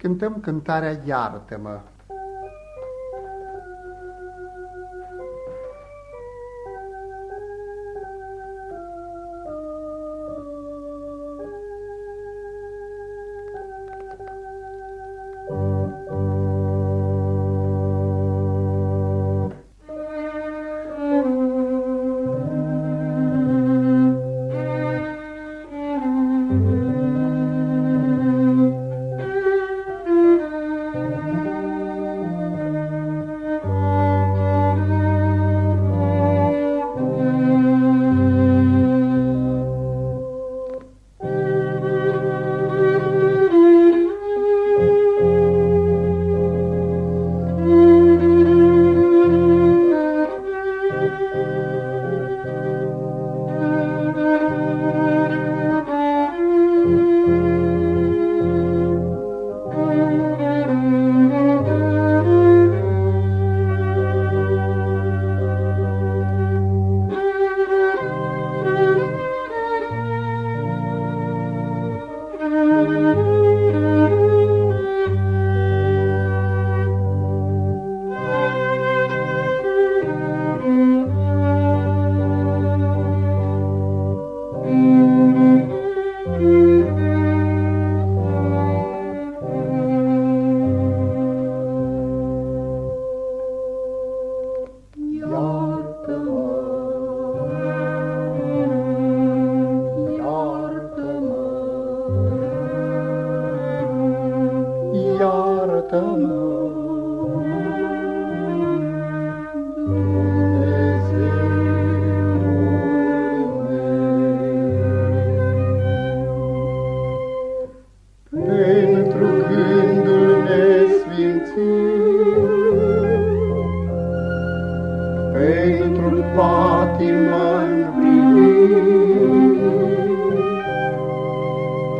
cântăm cântarea Iartă-mă. ta. Pentru gândul nesfințit, pentru patima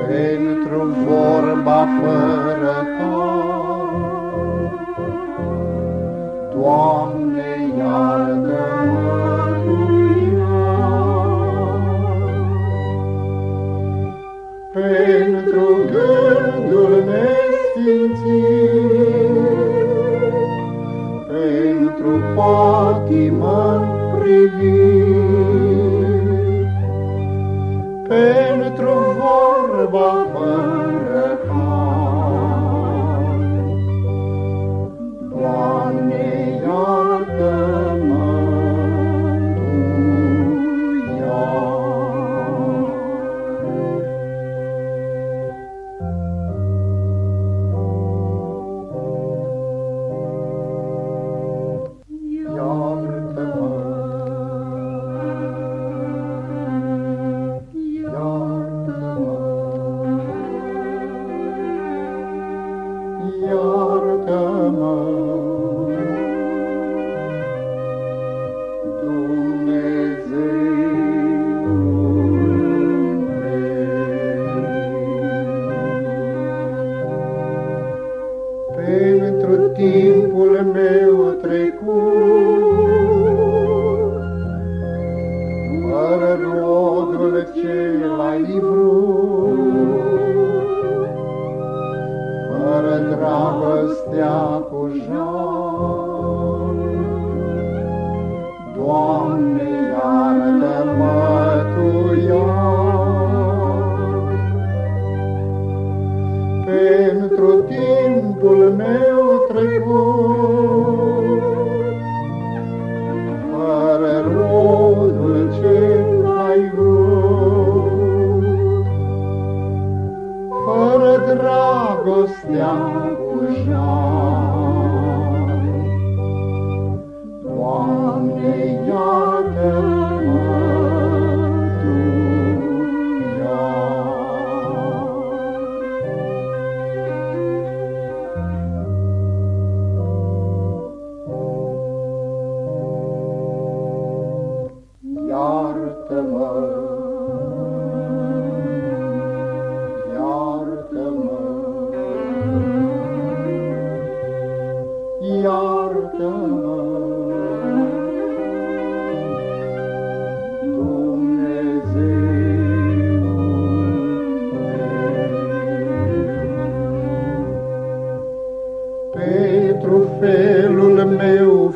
pentru vorba fără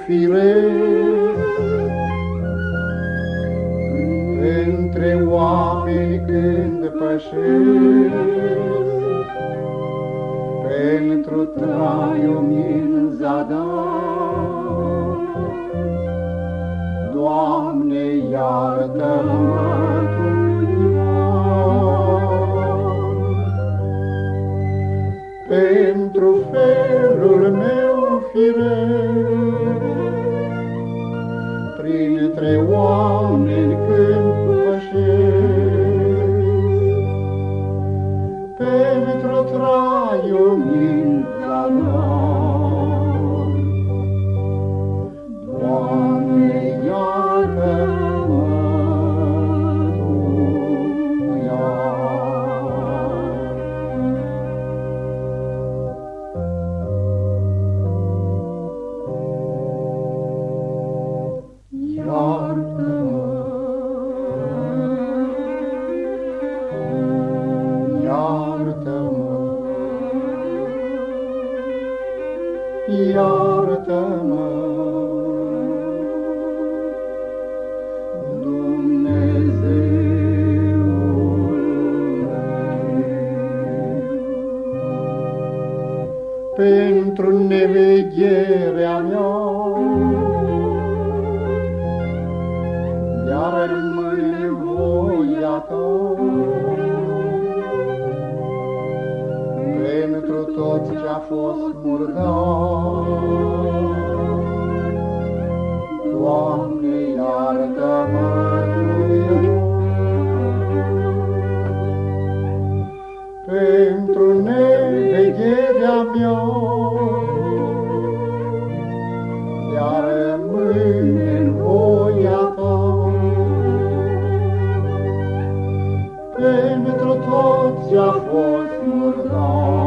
Pentru felul meu firesc, Între oameni când pășesc, Pentru traiul min zadar, Doamne, iartă-mă Pentru felul meu firesc, one. Pentru nevegherea mea, iar rămâne voia ta. Pentru tot ce-a fost murdar, Doamne, tot ce-a fost murdar,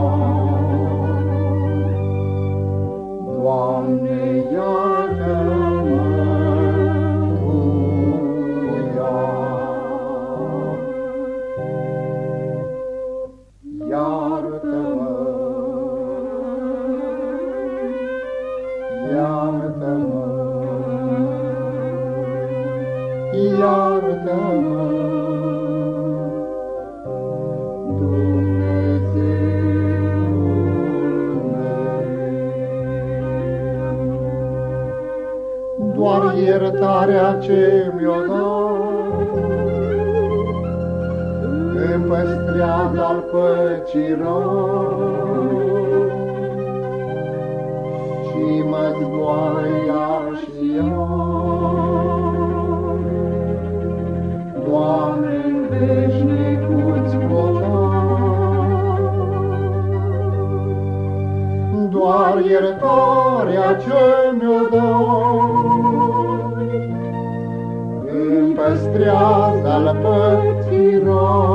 iertarea ce mi-o dat. Îmi păstrează al păcii Și mă zboară iar și iar. Doamne, veșnicuți Doar iertarea ce mi-o dă păstrează al păților.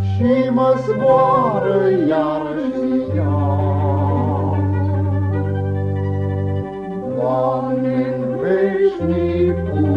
Și mă zboară iar și iar. Doamne, în veșnicul